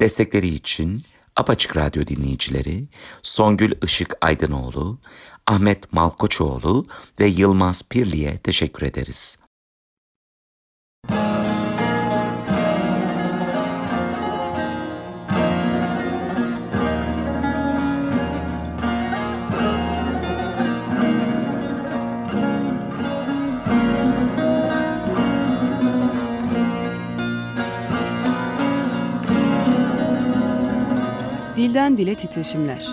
Destekleri için Apaçık Radyo dinleyicileri Songül Işık Aydınoğlu, Ahmet Malkoçoğlu ve Yılmaz Pirli'ye teşekkür ederiz. Dilden Dile Titreşimler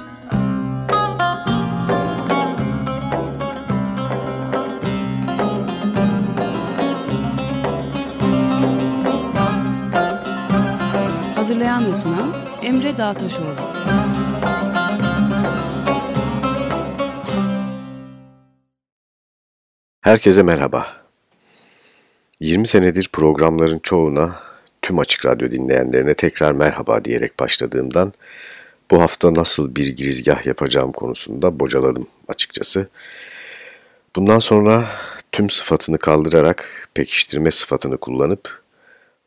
Hazırlayan ve sunan Emre Dağtaşoğlu Herkese merhaba. 20 senedir programların çoğuna tüm Açık Radyo dinleyenlerine tekrar merhaba diyerek başladığımdan bu hafta nasıl bir girizgah yapacağım konusunda bocaladım açıkçası. Bundan sonra tüm sıfatını kaldırarak pekiştirme sıfatını kullanıp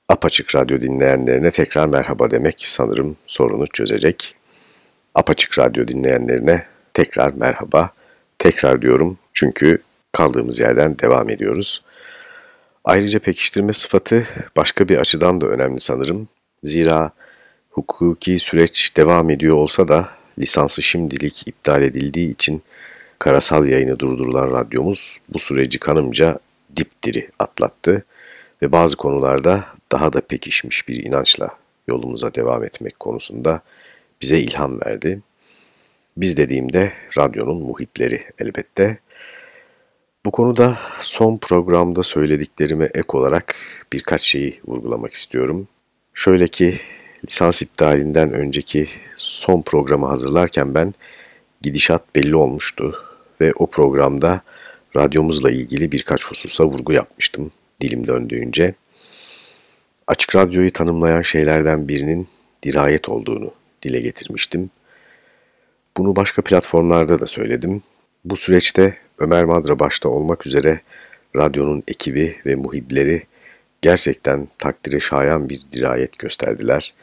apaçık radyo dinleyenlerine tekrar merhaba demek sanırım sorunu çözecek. Apaçık radyo dinleyenlerine tekrar merhaba. Tekrar diyorum çünkü kaldığımız yerden devam ediyoruz. Ayrıca pekiştirme sıfatı başka bir açıdan da önemli sanırım. Zira hukuki süreç devam ediyor olsa da lisansı şimdilik iptal edildiği için karasal yayını durdurulan radyomuz bu süreci kanımca dipdiri atlattı ve bazı konularda daha da pekişmiş bir inançla yolumuza devam etmek konusunda bize ilham verdi. Biz dediğimde radyonun muhipleri elbette. Bu konuda son programda söylediklerime ek olarak birkaç şeyi vurgulamak istiyorum. Şöyle ki lisans iptalinden önceki son programı hazırlarken ben gidişat belli olmuştu ve o programda radyomuzla ilgili birkaç hususa vurgu yapmıştım dilim döndüğünce. Açık radyoyu tanımlayan şeylerden birinin dirayet olduğunu dile getirmiştim. Bunu başka platformlarda da söyledim. Bu süreçte Ömer Madra başta olmak üzere radyonun ekibi ve muhibleri gerçekten takdire şayan bir dirayet gösterdiler.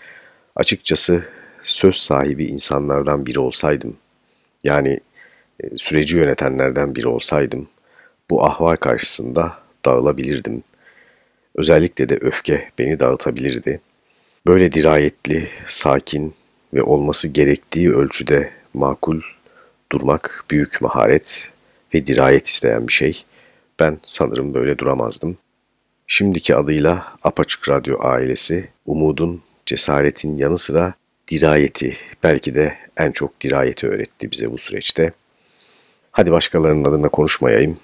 Açıkçası söz sahibi insanlardan biri olsaydım, yani e, süreci yönetenlerden biri olsaydım, bu ahval karşısında dağılabilirdim. Özellikle de öfke beni dağıtabilirdi. Böyle dirayetli, sakin ve olması gerektiği ölçüde makul durmak büyük maharet ve dirayet isteyen bir şey. Ben sanırım böyle duramazdım. Şimdiki adıyla Apaçık Radyo ailesi, umudun, cesaretin yanı sıra dirayeti, belki de en çok dirayeti öğretti bize bu süreçte. Hadi başkalarının adına konuşmayayım,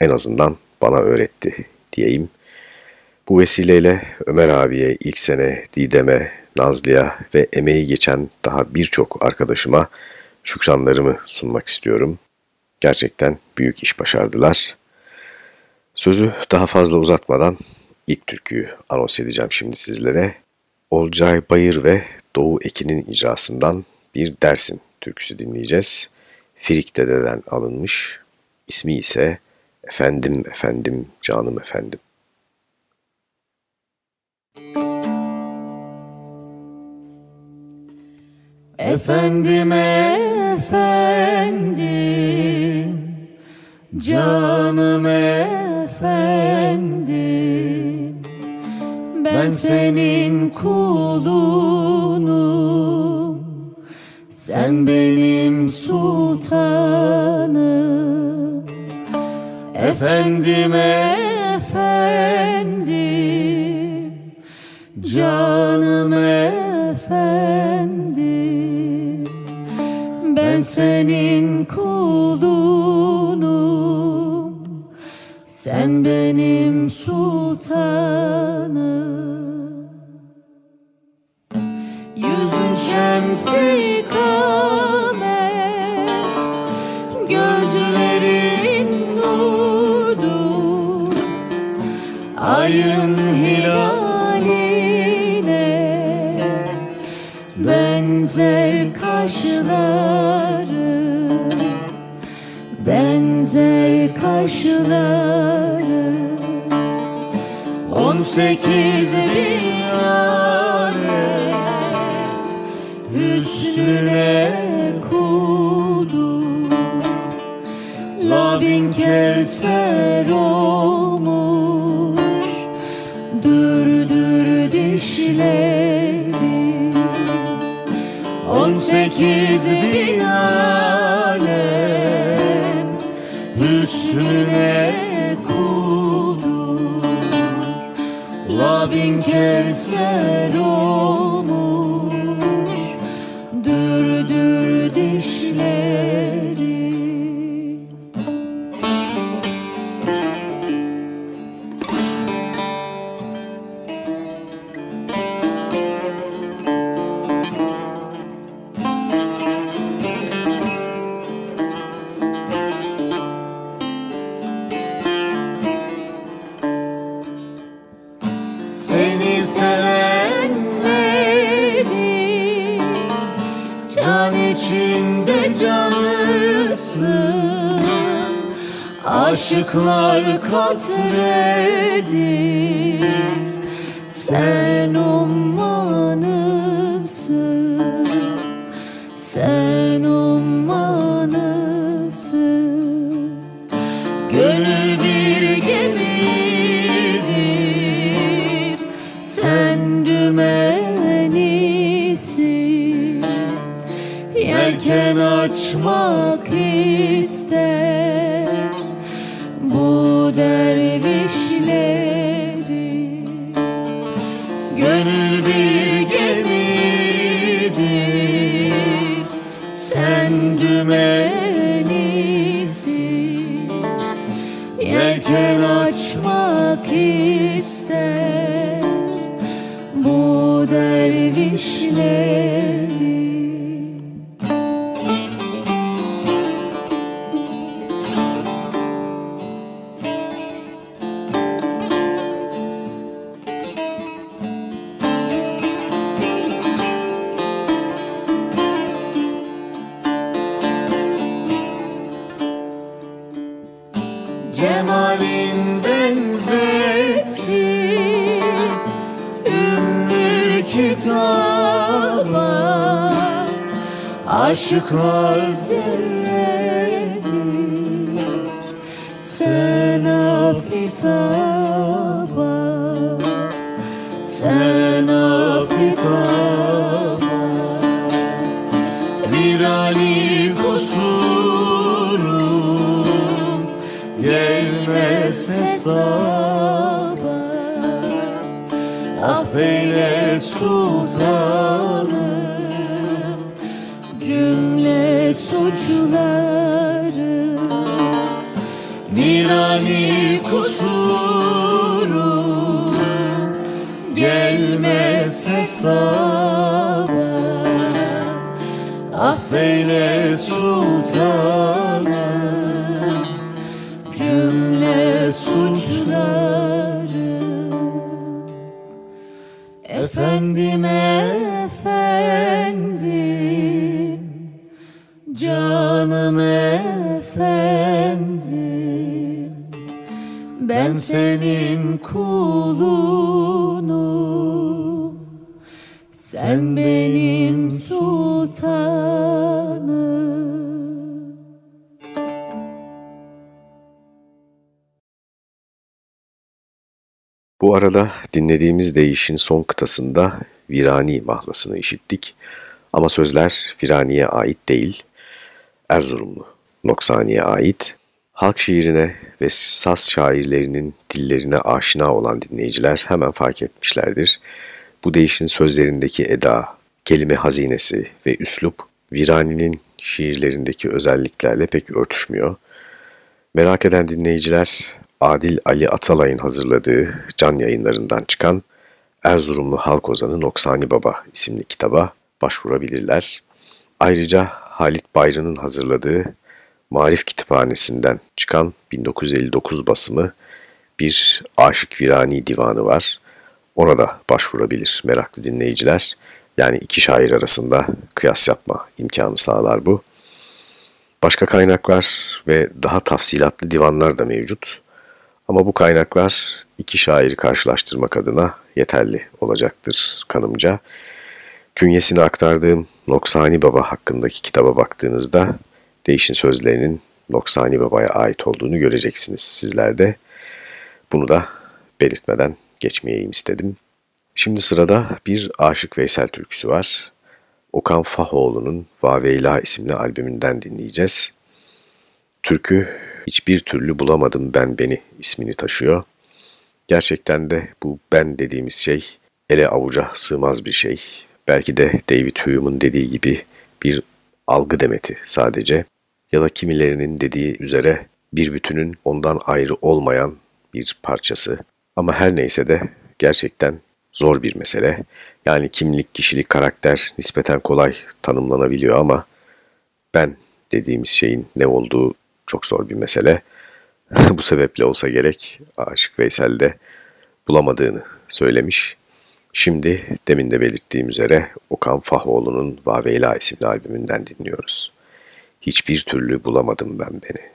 en azından bana öğretti diyeyim. Bu vesileyle Ömer abiye, ilk sene Didem'e, Nazlı'ya ve emeği geçen daha birçok arkadaşıma şükranlarımı sunmak istiyorum. Gerçekten büyük iş başardılar. Sözü daha fazla uzatmadan ilk türküyü anons edeceğim şimdi sizlere. Olcay Bayır ve Doğu Ekin'in icrasından bir Dersim türküsü dinleyeceğiz. Firik Dede'den alınmış. İsmi ise Efendim Efendim Canım Efendim. Efendim efendim Canım efendim Ben senin kulunum. Sen benim sultanım. Efendim efendim. Canım efendim. Ben senin kulunum sekiz bin yâre Hüsnüne kuldum Labin kevser olmuş Dürdür dişleri. On sekiz bin alem Hüsnüne Labin kevser olmuş Zerredir So. Arada dinlediğimiz deyişin son kıtasında Virani mahlasını işittik. Ama sözler Virani'ye ait değil, Erzurumlu Noksani'ye ait. Halk şiirine ve saz şairlerinin dillerine aşina olan dinleyiciler hemen fark etmişlerdir. Bu deyişin sözlerindeki eda, kelime hazinesi ve üslup Virani'nin şiirlerindeki özelliklerle pek örtüşmüyor. Merak eden dinleyiciler Adil Ali Atalay'ın hazırladığı can yayınlarından çıkan Erzurumlu Halk Ozanı Noksani Baba isimli kitaba başvurabilirler. Ayrıca Halit Bayrı'nın hazırladığı Marif Kütüphanesi'nden çıkan 1959 basımı bir Aşık Virani divanı var. Ona da başvurabilir meraklı dinleyiciler. Yani iki şair arasında kıyas yapma imkanı sağlar bu. Başka kaynaklar ve daha tafsilatlı divanlar da mevcut. Ama bu kaynaklar iki şairi karşılaştırmak adına yeterli olacaktır kanımca. Künyesini aktardığım Noksani Baba hakkındaki kitaba baktığınızda değişin sözlerinin Noksani Baba'ya ait olduğunu göreceksiniz sizler de. Bunu da belirtmeden geçmeyeyim istedim. Şimdi sırada bir Aşık Veysel türküsü var. Okan Fahoğlu'nun Vaveyla isimli albümünden dinleyeceğiz. Türkü Hiçbir Türlü Bulamadım Ben Beni ismini taşıyor. Gerçekten de bu ben dediğimiz şey ele avuca sığmaz bir şey. Belki de David Hume'un dediği gibi bir algı demeti sadece ya da kimilerinin dediği üzere bir bütünün ondan ayrı olmayan bir parçası. Ama her neyse de gerçekten zor bir mesele. Yani kimlik, kişilik, karakter nispeten kolay tanımlanabiliyor ama ben dediğimiz şeyin ne olduğu çok zor bir mesele. Bu sebeple olsa gerek Aşık Veysel de bulamadığını söylemiş. Şimdi demin de belirttiğim üzere Okan Fahoğlu'nun Vaveyla isimli albümünden dinliyoruz. Hiçbir türlü bulamadım ben beni.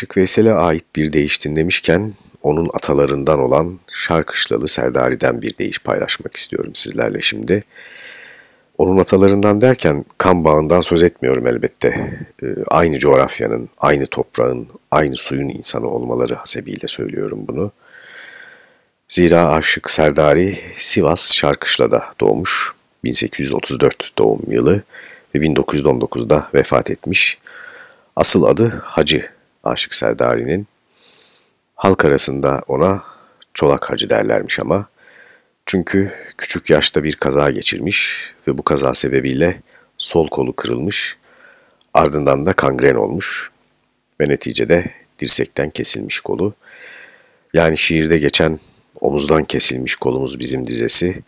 Aşık Veysel'e ait bir deyiş dinlemişken onun atalarından olan Şarkışlalı Serdari'den bir deyiş paylaşmak istiyorum sizlerle şimdi. Onun atalarından derken kan bağından söz etmiyorum elbette. Ee, aynı coğrafyanın, aynı toprağın, aynı suyun insanı olmaları hasebiyle söylüyorum bunu. Zira Aşık Serdari Sivas Şarkışla'da doğmuş. 1834 doğum yılı ve 1919'da vefat etmiş. Asıl adı Hacı Aşık Serdari'nin. Halk arasında ona Çolak Hacı derlermiş ama. Çünkü küçük yaşta bir kaza geçirmiş ve bu kaza sebebiyle sol kolu kırılmış, ardından da kangren olmuş ve neticede dirsekten kesilmiş kolu. Yani şiirde geçen omuzdan kesilmiş kolumuz bizim dizesi,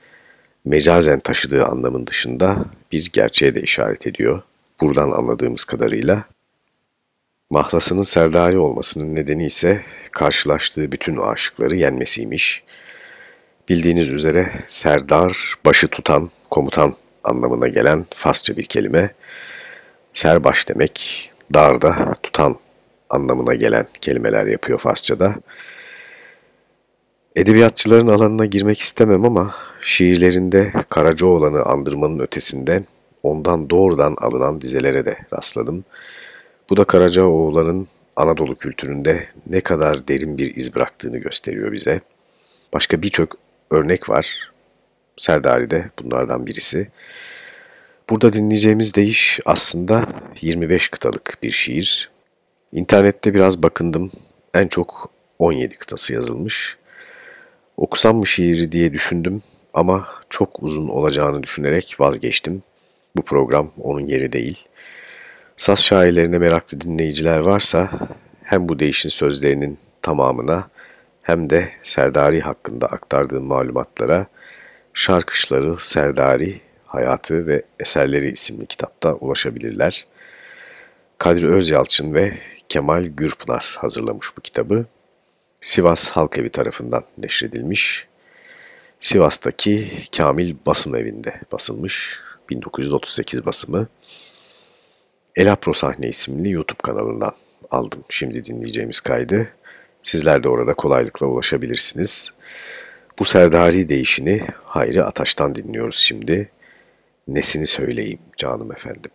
mecazen taşıdığı anlamın dışında bir gerçeğe de işaret ediyor. Buradan anladığımız kadarıyla Mahlasının Serdari olmasının nedeni ise karşılaştığı bütün aşıkları yenmesiymiş. Bildiğiniz üzere Serdar, başı tutan, komutan anlamına gelen Farsça bir kelime. Serbaş demek, darda tutan anlamına gelen kelimeler yapıyor Farsçada. Edebiyatçıların alanına girmek istemem ama şiirlerinde Karacaoğlan'ı andırmanın ötesinde ondan doğrudan alınan dizelere de rastladım. Bu da Karacaoğlan'ın Anadolu kültüründe ne kadar derin bir iz bıraktığını gösteriyor bize. Başka birçok örnek var. Serdari de bunlardan birisi. Burada dinleyeceğimiz deyiş aslında 25 kıtalık bir şiir. İnternette biraz bakındım. En çok 17 kıtası yazılmış. Okusam mı şiiri diye düşündüm ama çok uzun olacağını düşünerek vazgeçtim. Bu program onun yeri değil. Saz şairlerine meraklı dinleyiciler varsa hem bu değişin sözlerinin tamamına hem de Serdari hakkında aktardığım malumatlara Şarkışları Serdari Hayatı ve Eserleri isimli kitapta ulaşabilirler. Kadri Özyalçın ve Kemal Gürpınar hazırlamış bu kitabı. Sivas Halk Evi tarafından neşredilmiş. Sivas'taki Kamil Basım Evi'nde basılmış. 1938 basımı. Elapro Sahne isimli YouTube kanalından aldım şimdi dinleyeceğimiz kaydı. Sizler de orada kolaylıkla ulaşabilirsiniz. Bu Serdari değişini Hayri Ataş'tan dinliyoruz şimdi. Nesini söyleyeyim canım efendim.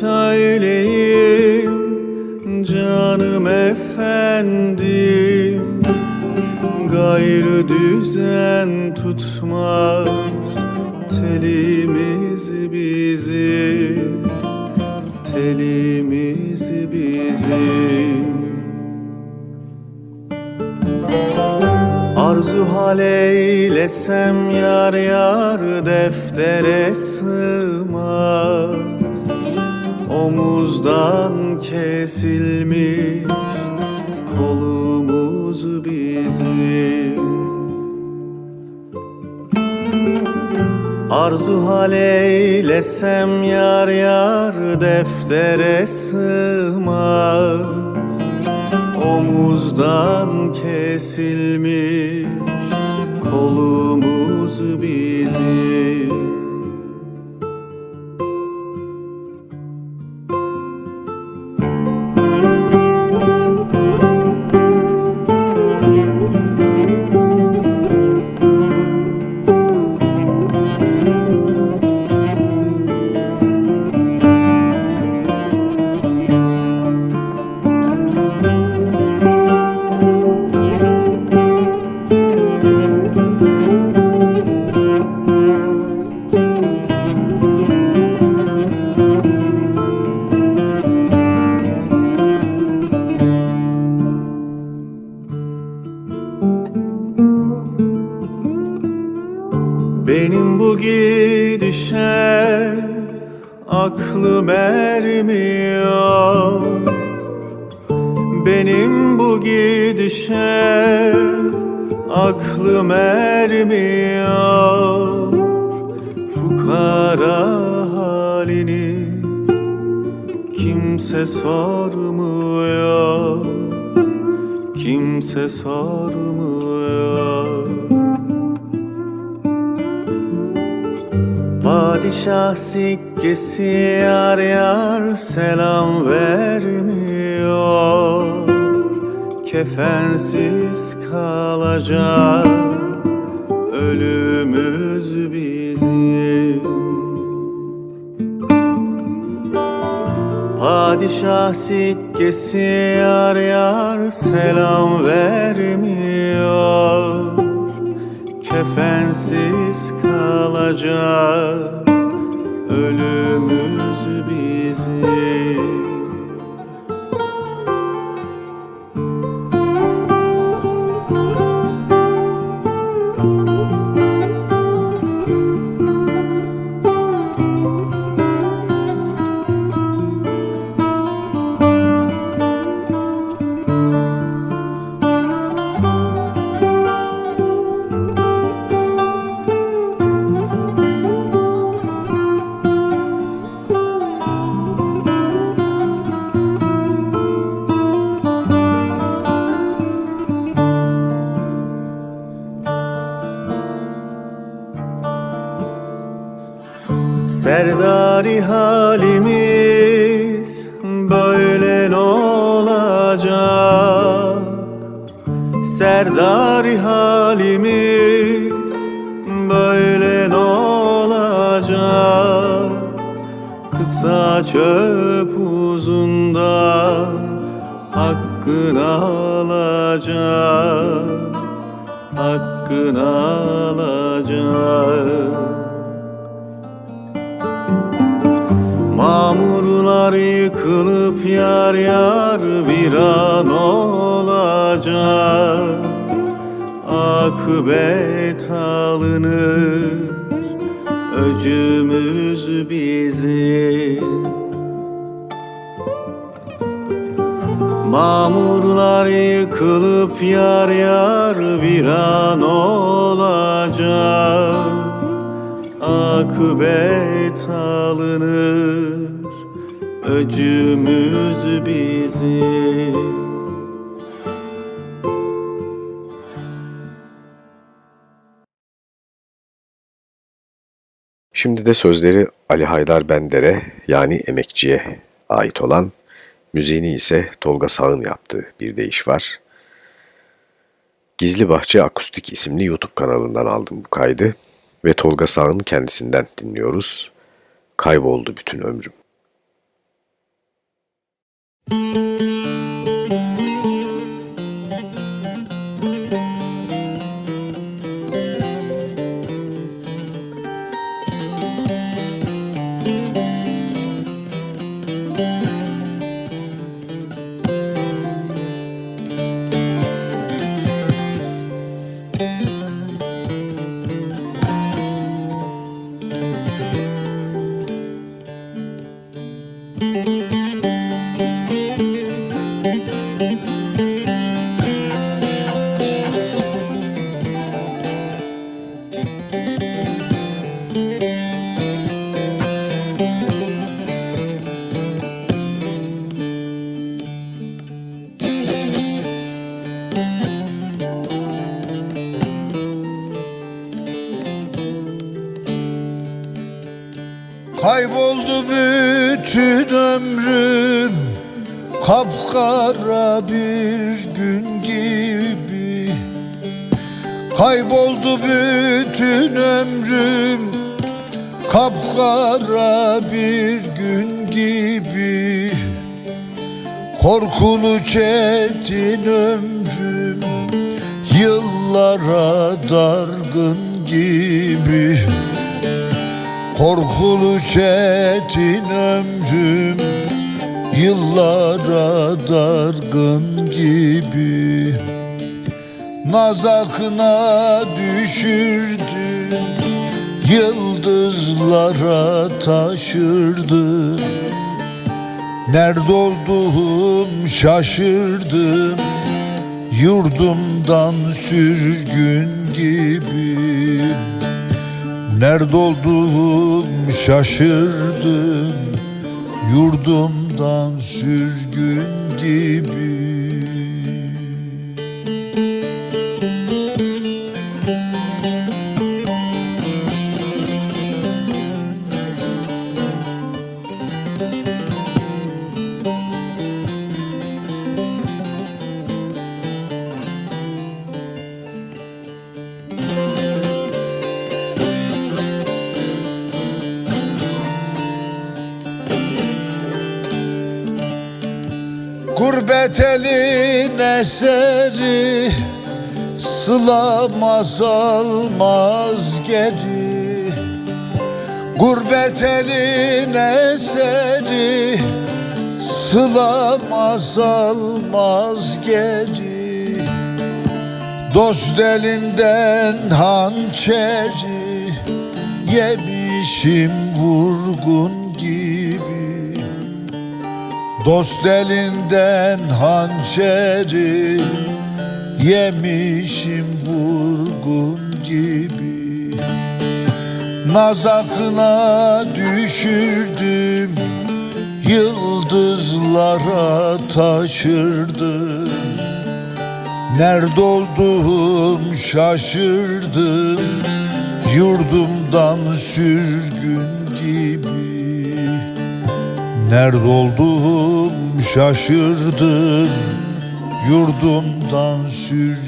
Söyleyeyim Canım efendim. Gayrı düzen tutmaz Telimiz bizim Telimiz bizim. Arzu hal eylesem yar yar deftere sığmaz Omuzdan kesilmiş kolumuz bizim. Arzu hal eylesem yar yar deftere sığmaz. Omuzdan kesilmiş kolumuz bizim öcümüz bizim Şimdi de sözleri Ali Haydar Bender'e yani emekçiye ait olan, müziğini ise Tolga Sağ'ın yaptığı bir deyiş var. Gizli Bahçe Akustik isimli YouTube kanalından aldım bu kaydı. Ve Tolga Sağ'ın kendisinden dinliyoruz. Kayboldu bütün ömrüm. Kayboldu ömrüm Yıllara dargın gibi. Korkulu çetin ömrüm Yıllara dargın gibi. Naz akına düşürdüm Yıldızlara taşırdı Nerede olduğum şaşırdım Yurdumdan sürgün gibi Nerede olduğum şaşırdım Yurdumdan sürgün gibi Sılamaz almaz geri. Gurbet elin eseri Sılamaz almaz geri. Dost elinden hançeri Yemişim vurgun gibi. Dost elinden hançeri Yemişim vurgun gibi. Naz akına düşürdüm Yıldızlara taşırdım. Nerede olduğum şaşırdım Yurdumdan sürgün gibi. Nerede olduğum şaşırdım Yurdumdan sürgün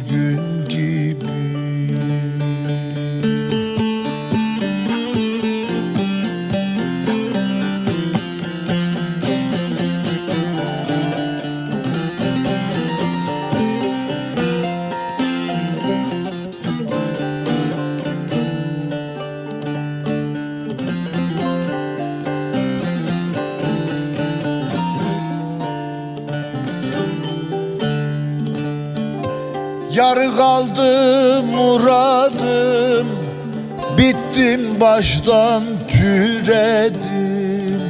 baştan türedim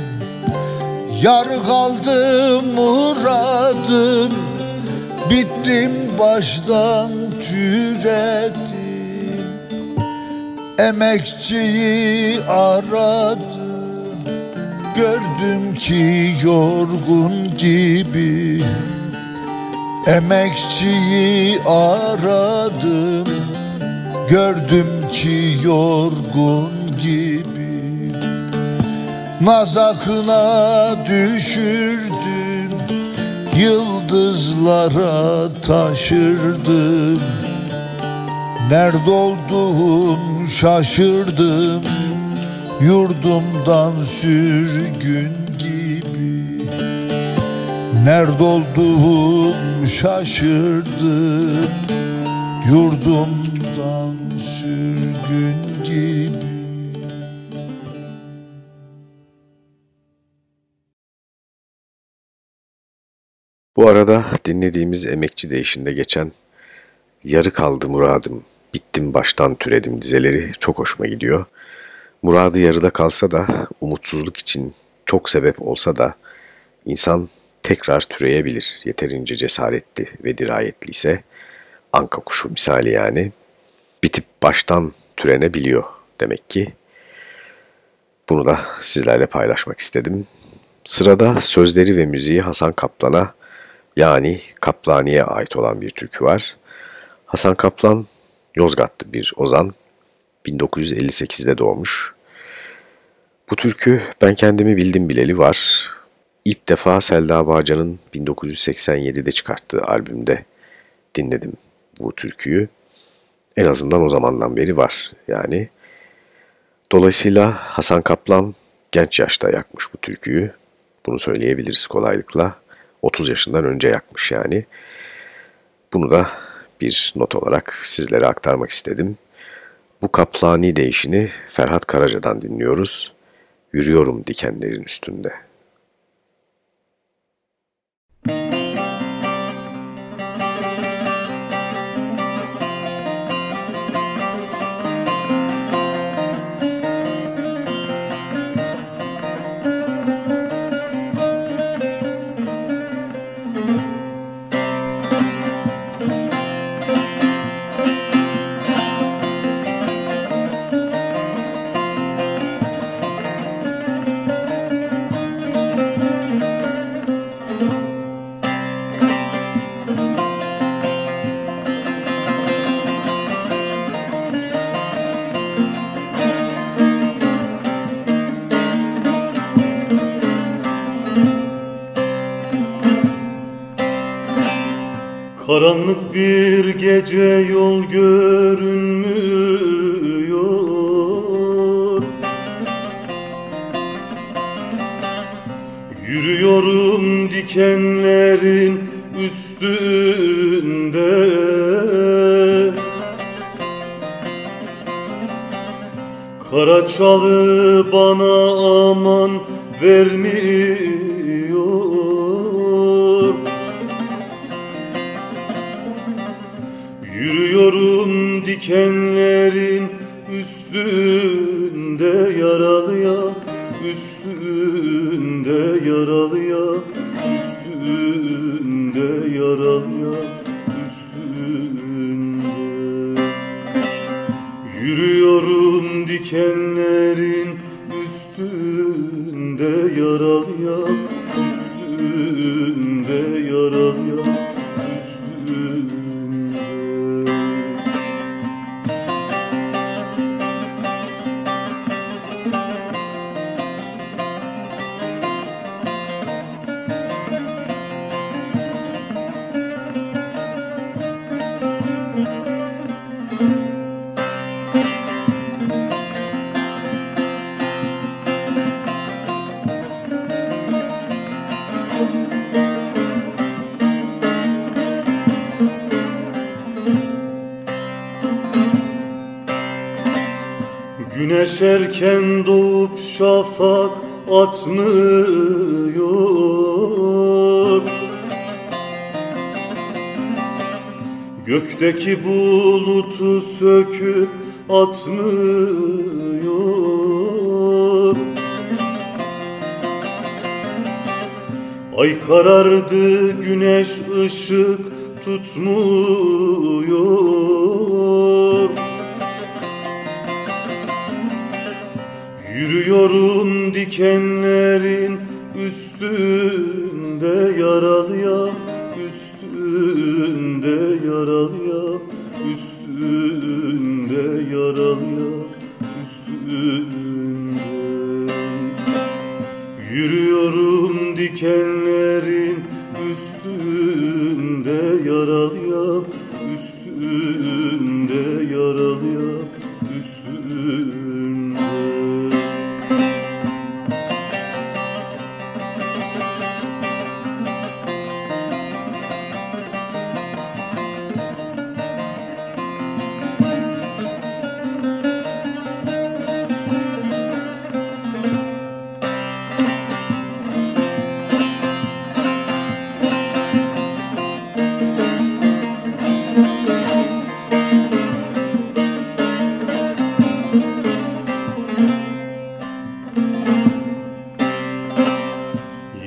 Yarı kaldı muradım. Bittim baştan türedim. Emekçiyi aradım Gördüm ki yorgun gibi. Emekçiyi aradım Gördüm ki yorgun gibi Naz akına düşürdüm Yıldızlara taşırdım. Nerede olduğum şaşırdım Yurdumdan sürgün gibi. Nerede olduğum şaşırdım Yurdumdan Bu arada dinlediğimiz emekçi değişinde geçen Yarı kaldı muradım, bittim baştan türedim dizeleri çok hoşuma gidiyor. Muradı yarıda kalsa da, umutsuzluk için çok sebep olsa da insan tekrar türeyebilir yeterince cesaretli ve dirayetli ise anka kuşu misali yani bitip baştan türenebiliyor demek ki. Bunu da sizlerle paylaşmak istedim. Sırada sözleri ve müziği Hasan Kaplan'a yani Kaplani'ye ait olan bir türkü var. Hasan Kaplan Yozgatlı bir ozan. 1958'de doğmuş. Bu türkü ben kendimi bildim bileli var. İlk defa Selda Bağcan'ın 1987'de çıkarttığı albümde dinledim bu türküyü. En azından o zamandan beri var yani. Dolayısıyla Hasan Kaplan genç yaşta yakmış bu türküyü. Bunu söyleyebiliriz kolaylıkla. 30 yaşından önce yakmış yani. Bunu da bir not olarak sizlere aktarmak istedim. Bu kaplani değişini Ferhat Karaca'dan dinliyoruz. Yürüyorum dikenlerin üstünde. Karanlık bir gece yol görünmüyor. Yürüyorum dikenlerin üstünde. Kara çalı bana aman vermiyor Güneş doğup şafak atmıyor. Gökteki bulutu söküp atmıyor. Ay karardı güneş ışık tutmuyor Yürüyorum dikenlerin üstünde yaralıya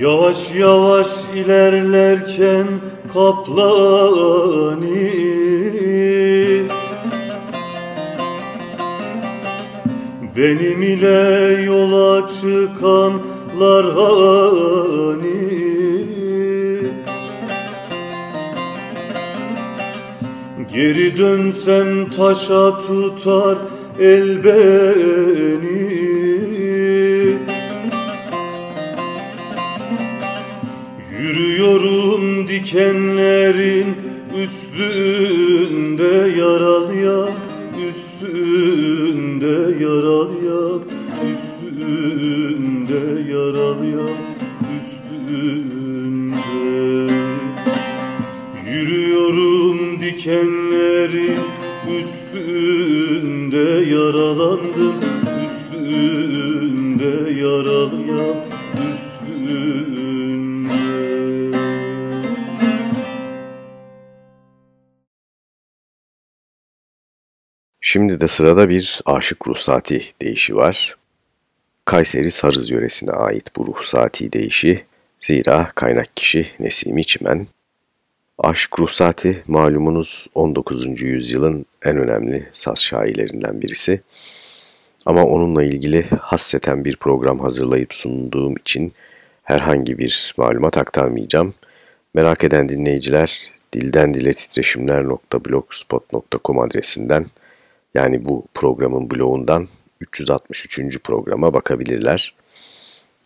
Yavaş yavaş ilerlerken kaplani Benim ile yola çıkanlar hani? Geri dönsem taşa tutar el beni dikenlerin üstünde yaralıya Üstünde yaralıya Üstünde yaralıya Üstünde. Yürüyorum dikenlerin üstünde yaralandım Şimdi de sırada bir aşık ruhsati deyişi var. Kayseri Sarız yöresine ait bu ruhsati deyişi, zira kaynak kişi Nesimi Çimen. Aşık ruhsati malumunuz 19. yüzyılın en önemli saz şairlerinden birisi. Ama onunla ilgili hasseten bir program hazırlayıp sunduğum için herhangi bir malumat aktarmayacağım. Merak eden dinleyiciler dilden dile titreşimler.blogspot.com adresinden yani bu programın bloğundan 363. programa bakabilirler.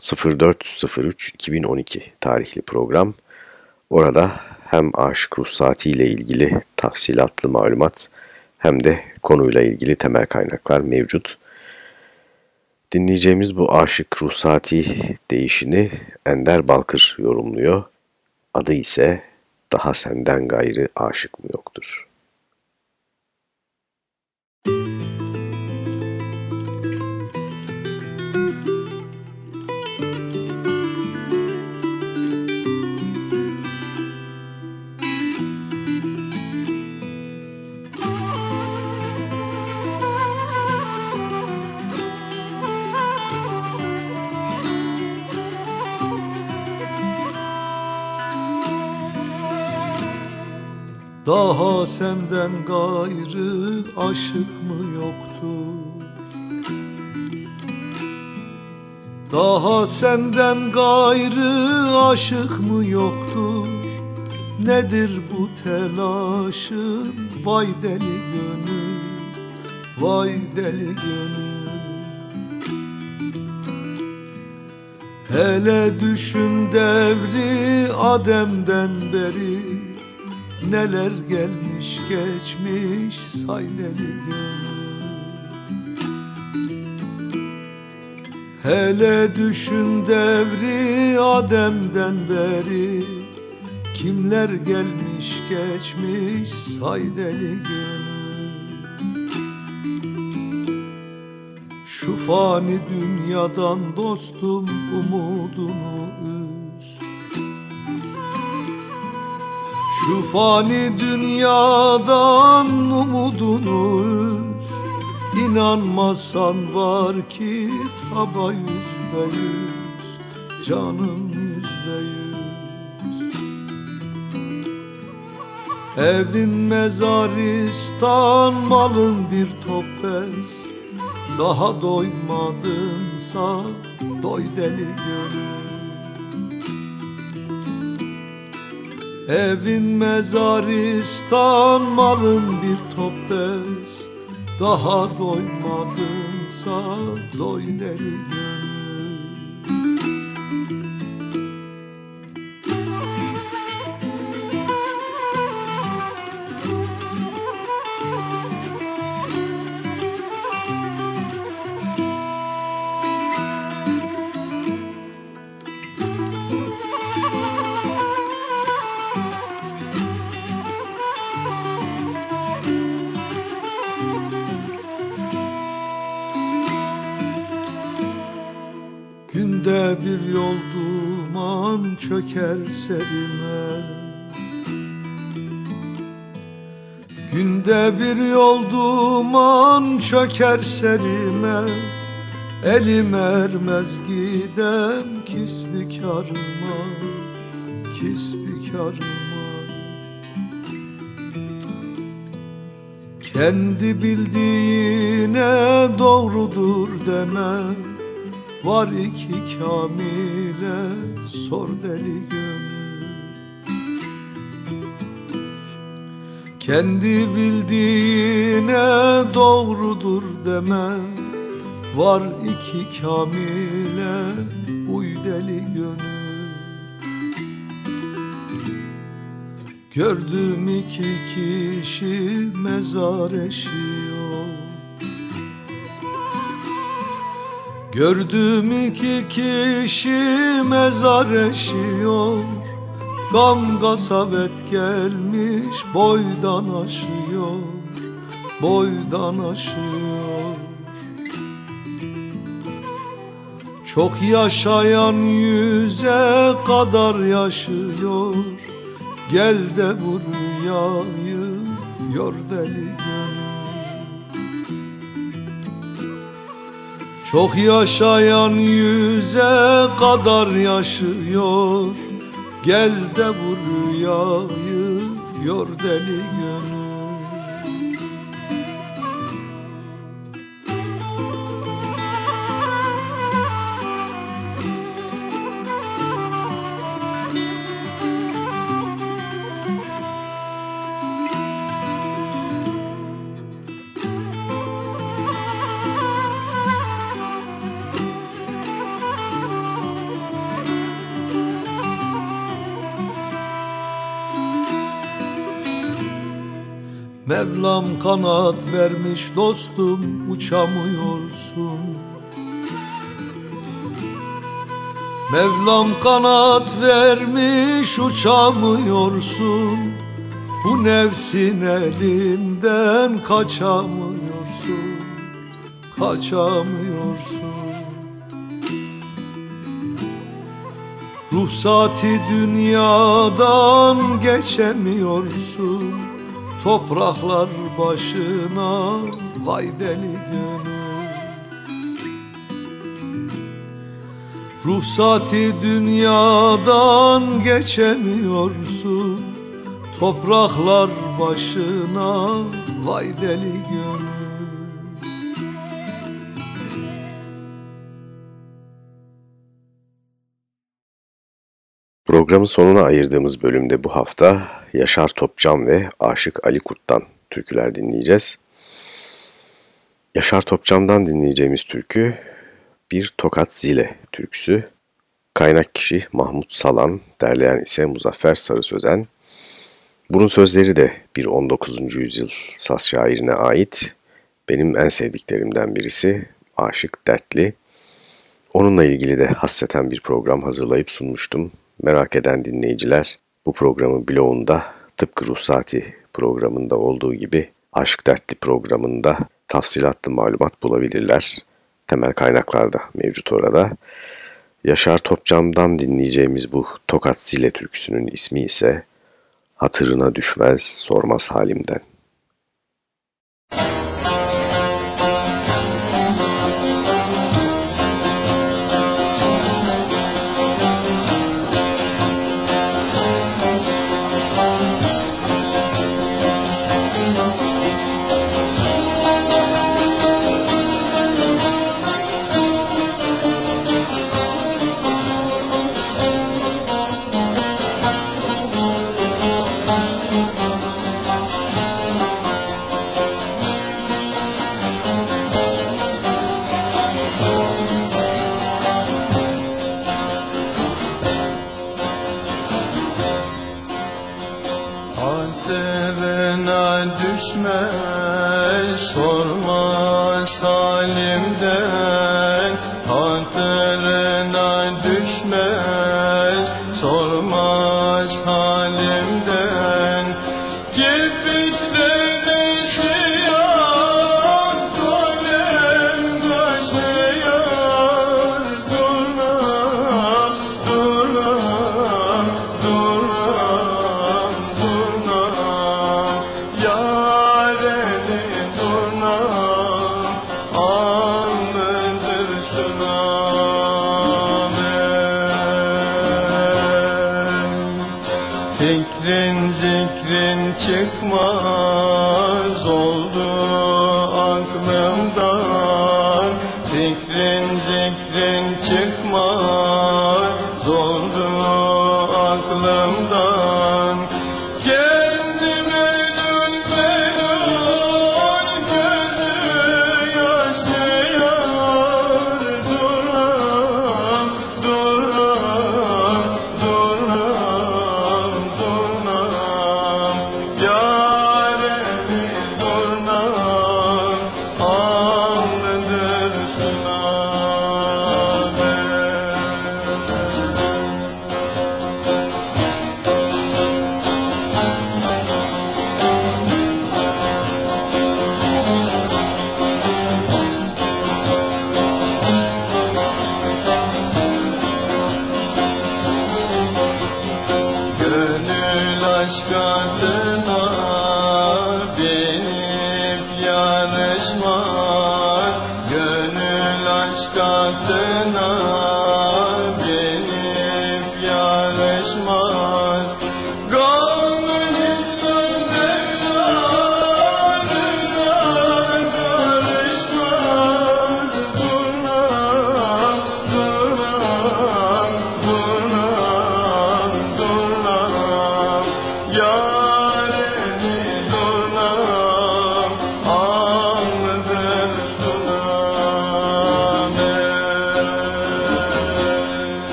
04.03.2012 tarihli program. Orada hem aşık ruhsati ile ilgili tafsilatlı malumat hem de konuyla ilgili temel kaynaklar mevcut. Dinleyeceğimiz bu aşık ruhsati değişini Ender Balkır yorumluyor. Adı ise Daha Senden Gayrı Aşık mı Yoktur? Thank you. Daha senden gayrı aşık mı yoktur? Daha senden gayrı aşık mı yoktur? Nedir bu telaşın vay deli gönül, vay deli gönül Hele düşün devri Adem'den beri Neler gelmiş geçmiş say deli Hele düşün devri Adem'den beri. Kimler gelmiş geçmiş say deli Şu fani dünyadan dostum umudunu Şu fani dünyadan umudunu üz var ki taba yüzde yüz Canım yüzde yüz Evin mezaristan malın bir topes. Daha doymadınsa doy deli gönül Evin mezaristan malın bir topes Daha doymadınsa doy deli serime Günde bir yol duman çöker serime. Elim ermez gidem kisbikarıma Kisbikarıma. Kendi bildiğine doğrudur deme. Var iki kamile sor deli Kendi bildiğine doğrudur deme. Var iki kamile uy deli gönül. Gördüm iki kişi mezar eşiyor. Gördüm iki kişi mezar eşiyor Gam gasavet gelmiş boydan aşıyor Boydan aşıyor. Çok yaşayan yüze kadar yaşıyor. Gel de bu rüyayı yor deli gönül Çok yaşayan yüze kadar yaşıyor Gel de bu rüyayı yor deli Mevlam kanat vermiş dostum uçamıyorsun. Mevlam kanat vermiş uçamıyorsun. Bu nefsin elinden kaçamıyorsun. Kaçamıyorsun. Ruhsati dünyadan geçemiyorsun Topraklar başına vay deli gönül. Ruhsati dünyadan geçemiyorsun Topraklar başına vay deli gönül Programın sonuna ayırdığımız bölümde bu hafta Yaşar Topçam ve Aşık Ali Kurt'tan türküler dinleyeceğiz. Yaşar Topçam'dan dinleyeceğimiz türkü bir Tokat Zile türküsü. Kaynak kişi Mahmut Salan, derleyen ise Muzaffer Sarı Sözen. Bunun sözleri de bir 19. yüzyıl saz şairine ait. Benim en sevdiklerimden birisi Aşık Dertli. Onunla ilgili de hasseten bir program hazırlayıp sunmuştum. Merak eden dinleyiciler bu programın bloğunda tıpkı Ruhsati programında olduğu gibi Aşk Dertli programında tafsilatlı malumat bulabilirler. Temel kaynaklar da mevcut orada. Yaşar Topçam'dan dinleyeceğimiz bu Tokat Zile türküsünün ismi ise Hatırına Düşmez Sormaz Halimden.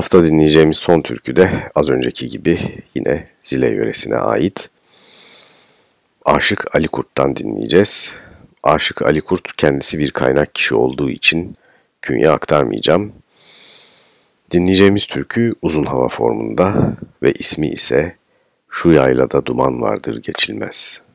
hafta dinleyeceğimiz son türkü de az önceki gibi yine Zile yöresine ait. Aşık Ali Kurt'tan dinleyeceğiz. Aşık Ali Kurt kendisi bir kaynak kişi olduğu için künye aktarmayacağım. Dinleyeceğimiz türkü uzun hava formunda ve ismi ise Şu yaylada duman vardır geçilmez.''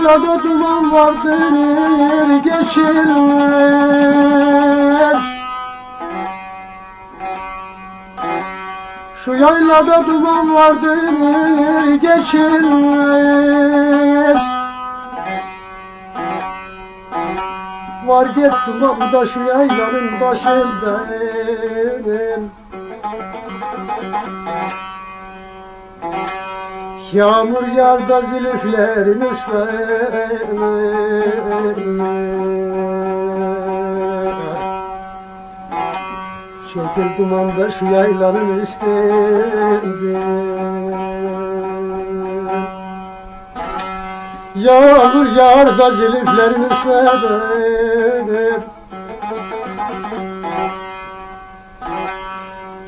Yaylada duman vardır geçilmez. Şu yaylada duman vardır geçilmez. Var git duman da şu yaylanın başındayım Yağmur yağar da zülüflerin ıslar Çekil dumanda şu yaylanın üstünde. Yağmur yağar da zülüflerin ıslar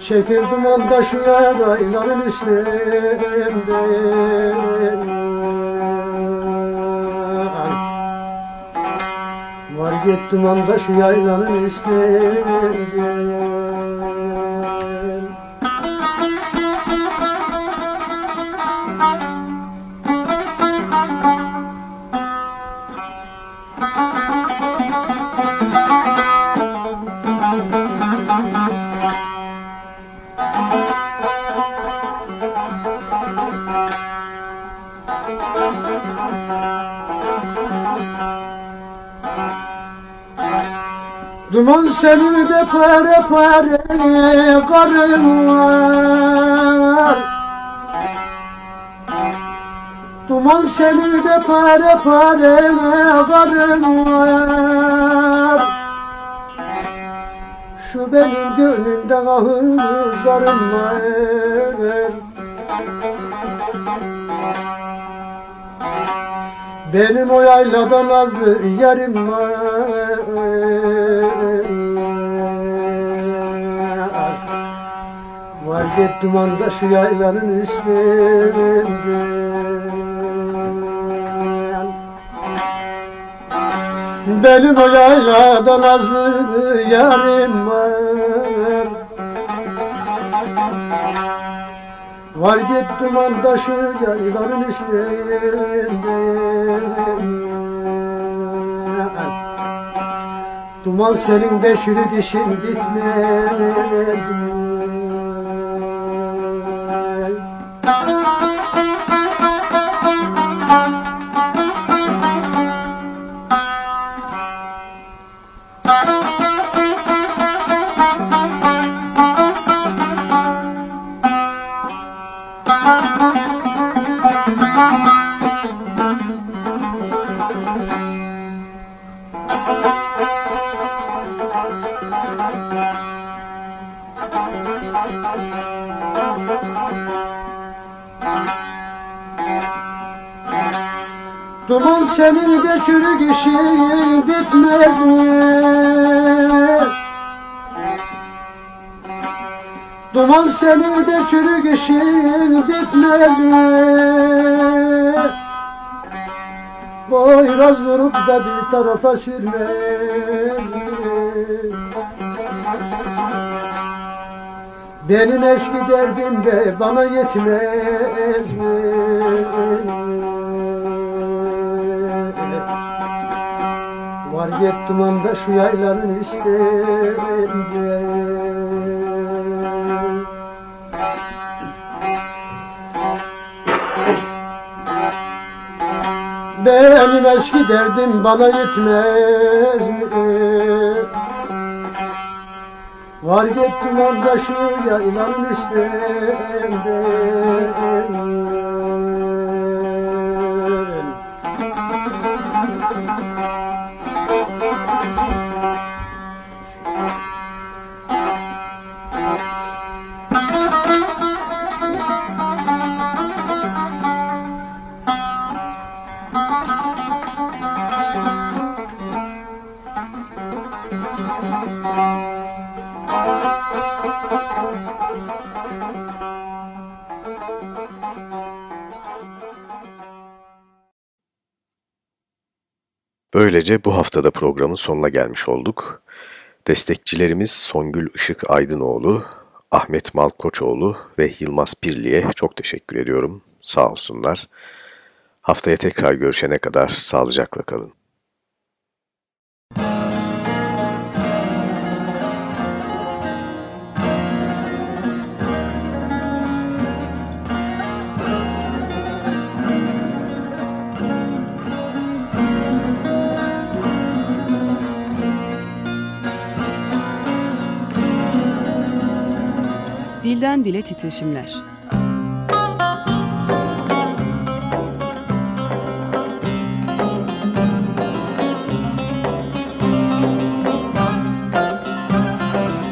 Çekil dumanda şu yaylanın üstünde Var git dumanda şu yaylanın üstünde Duman seni de pare pare karın var. Duman seni de pare pare karın var. Şu benim gönlümde ahızlarım var Benim o yaylada nazlı yarim var. Git dumanda şu yaylanın isminden Benim o yaylada nazlı yarim var Var git dumanda şu yayların üstünden Duman senin de şürü dişin bitmez de çürük işin bitmez mi? Duman senin de çürük işin bitmez mi? Boyraz vurup da bir tarafa sürmez mi? Benim eski derdim de bana yetmez mi? Var git dumanda şu yayların üstünde Benim eski derdim bana yetmez mi? Var git dumanda şu yayların üstünde Böylece bu haftada programın sonuna gelmiş olduk. Destekçilerimiz Songül Işık Aydınoğlu, Ahmet Malkoçoğlu ve Yılmaz Pirli'ye çok teşekkür ediyorum. Sağ olsunlar. Haftaya tekrar görüşene kadar sağlıcakla kalın. Dilden dile titreşimler.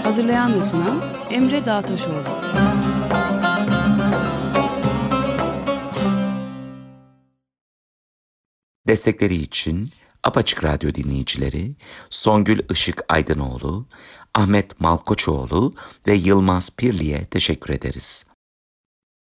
Hazırlayan ve sunan Emre Dağtaşoğlu. Destekleri için Apaçık Radyo dinleyicileri Songül Işık Aydınoğlu, Ahmet Malkoçoğlu ve Yılmaz Pirli'ye teşekkür ederiz.